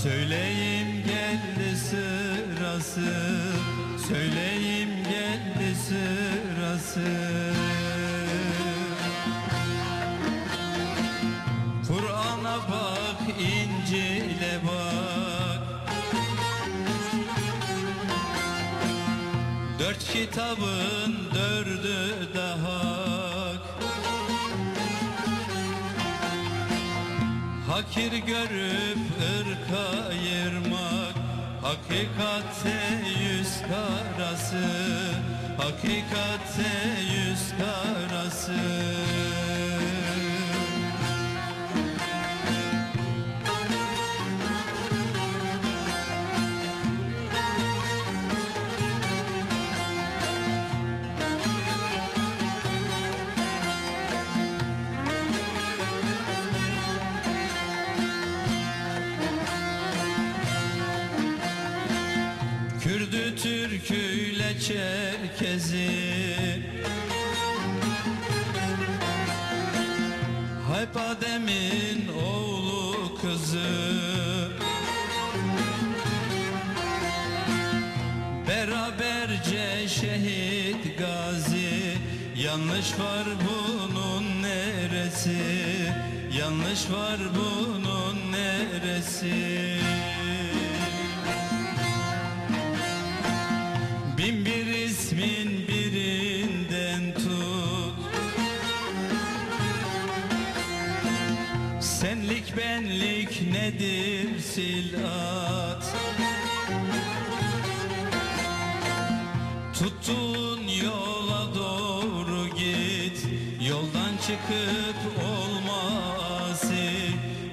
bırak Söyleyeyim geldi sırası. Söyleyeyim geldi sırası. Kur'an'a bak İncil'e bak. Dört kitabın dördü de Hakir görüp ırka ayırmak Hakikatte yüz karası Hakikatte yüz karası Türküyle Çerkezi. Hep Adem'in oğlu kızı. Beraberce şehit gazi. Yanlış var bunun neresi? Yanlış var bunun neresi Senlik benlik nedir silat? Tuttuğun yola doğru git Yoldan çıkıp olmaz.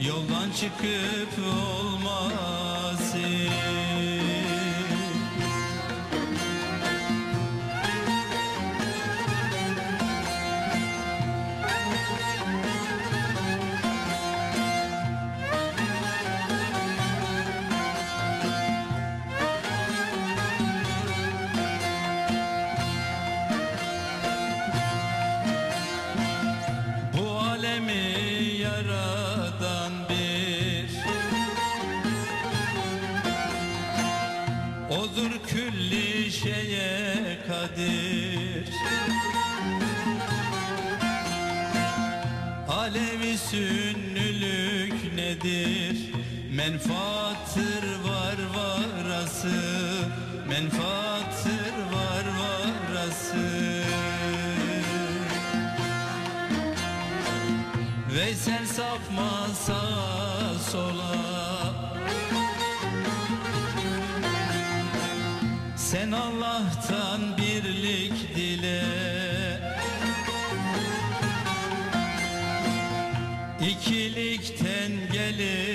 Yoldan çıkıp olmaz kadir Alevi sünnülük nedir? Menfaattır var varası Menfaattır var varası. Veysel sapma sağa sola. Sen Allah'tan birlik dile. İkilikten gelir